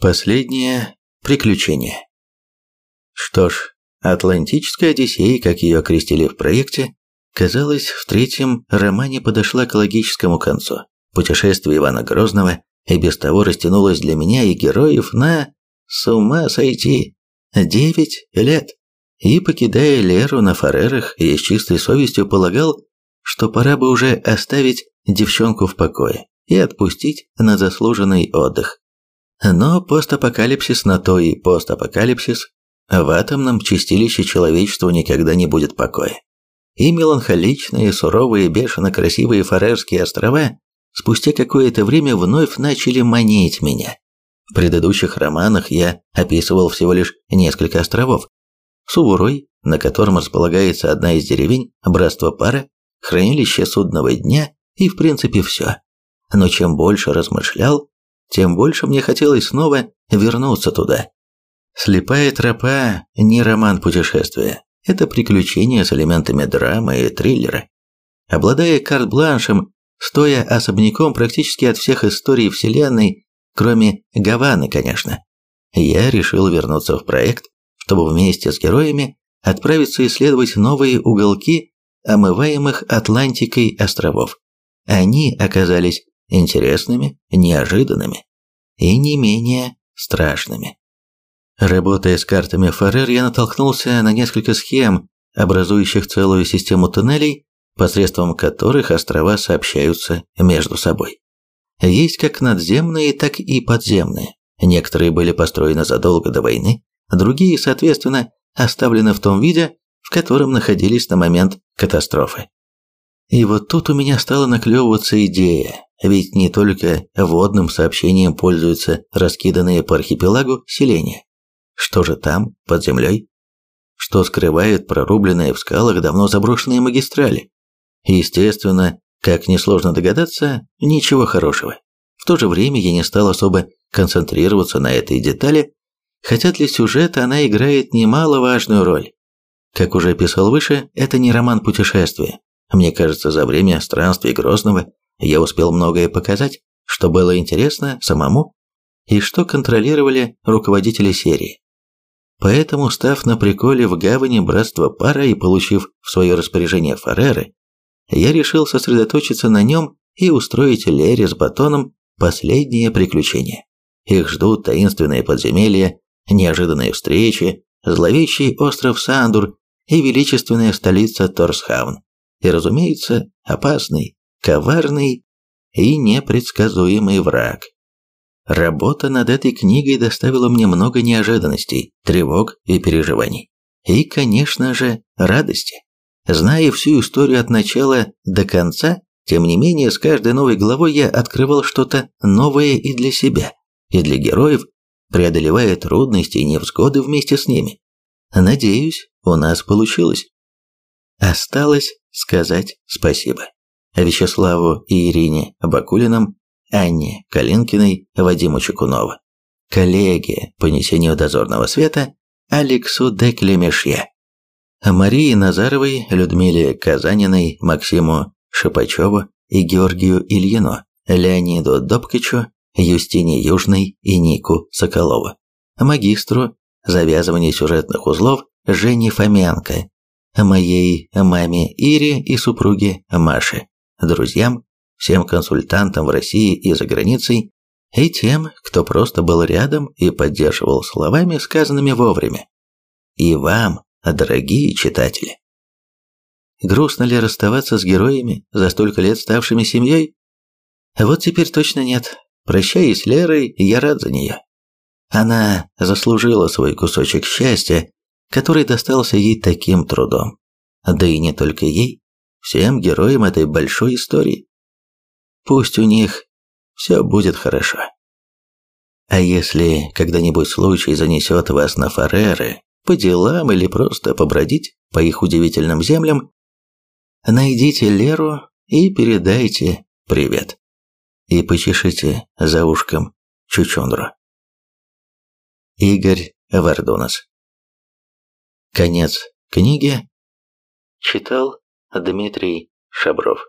Последнее приключение. Что ж, Атлантическая Одиссея, как ее окрестили в проекте, казалось, в третьем романе подошла к логическому концу. Путешествие Ивана Грозного и без того растянулось для меня и героев на... с ума сойти. Девять лет. И, покидая Леру на Фарерах, я с чистой совестью полагал, что пора бы уже оставить девчонку в покое и отпустить на заслуженный отдых. Но постапокалипсис на то и постапокалипсис, в атомном чистилище человечеству никогда не будет покоя. И меланхоличные, суровые, бешено красивые Фарерские острова спустя какое-то время вновь начали манить меня. В предыдущих романах я описывал всего лишь несколько островов. Сувурой, на котором располагается одна из деревень, братство пара, хранилище судного дня и в принципе все. Но чем больше размышлял, тем больше мне хотелось снова вернуться туда. «Слепая тропа» – не роман путешествия. Это приключение с элементами драмы и триллера. Обладая карт-бланшем, стоя особняком практически от всех историй Вселенной, кроме Гаваны, конечно, я решил вернуться в проект, чтобы вместе с героями отправиться исследовать новые уголки омываемых Атлантикой островов. Они оказались интересными, неожиданными и не менее страшными. Работая с картами Фарер, я натолкнулся на несколько схем, образующих целую систему туннелей, посредством которых острова сообщаются между собой. Есть как надземные, так и подземные. Некоторые были построены задолго до войны, другие, соответственно, оставлены в том виде, в котором находились на момент катастрофы. И вот тут у меня стала наклевываться идея, ведь не только водным сообщением пользуются раскиданные по архипелагу селения. Что же там, под землей? Что скрывает прорубленные в скалах давно заброшенные магистрали? Естественно, как несложно догадаться, ничего хорошего. В то же время я не стал особо концентрироваться на этой детали, хотя для сюжета она играет немаловажную роль. Как уже писал выше, это не роман путешествия, мне кажется, за время странствий Грозного я успел многое показать, что было интересно самому и что контролировали руководители серии. Поэтому, став на приколе в гавани братства пара и получив в свое распоряжение Фареры, я решил сосредоточиться на нем и устроить Лере с Батоном последнее приключение. Их ждут таинственные подземелья, неожиданные встречи, зловещий остров Сандур и величественная столица Торсхаун и, разумеется, опасный, коварный и непредсказуемый враг. Работа над этой книгой доставила мне много неожиданностей, тревог и переживаний. И, конечно же, радости. Зная всю историю от начала до конца, тем не менее, с каждой новой главой я открывал что-то новое и для себя, и для героев, преодолевая трудности и невзгоды вместе с ними. Надеюсь, у нас получилось. Осталось сказать спасибо. Вячеславу и Ирине Бакулиным, Анне Калинкиной, Вадиму Чекунову, коллеге по несению дозорного света Алексу Деклемешье, Марии Назаровой, Людмиле Казаниной, Максиму Шипачеву и Георгию Ильину, Леониду Добкичу, Юстине Южной и Нику Соколову, магистру завязывания сюжетных узлов Жене Фоменко, моей маме Ире и супруге Маше, друзьям, всем консультантам в России и за границей, и тем, кто просто был рядом и поддерживал словами, сказанными вовремя. И вам, дорогие читатели. Грустно ли расставаться с героями, за столько лет ставшими семьей? Вот теперь точно нет. Прощаясь с Лерой, я рад за нее. Она заслужила свой кусочек счастья, который достался ей таким трудом. Да и не только ей, всем героям этой большой истории. Пусть у них все будет хорошо. А если когда-нибудь случай занесет вас на Фареры, по делам или просто побродить по их удивительным землям, найдите Леру и передайте привет. И почешите за ушком Чучундру. Игорь Вардунас Конец книги читал Дмитрий Шабров.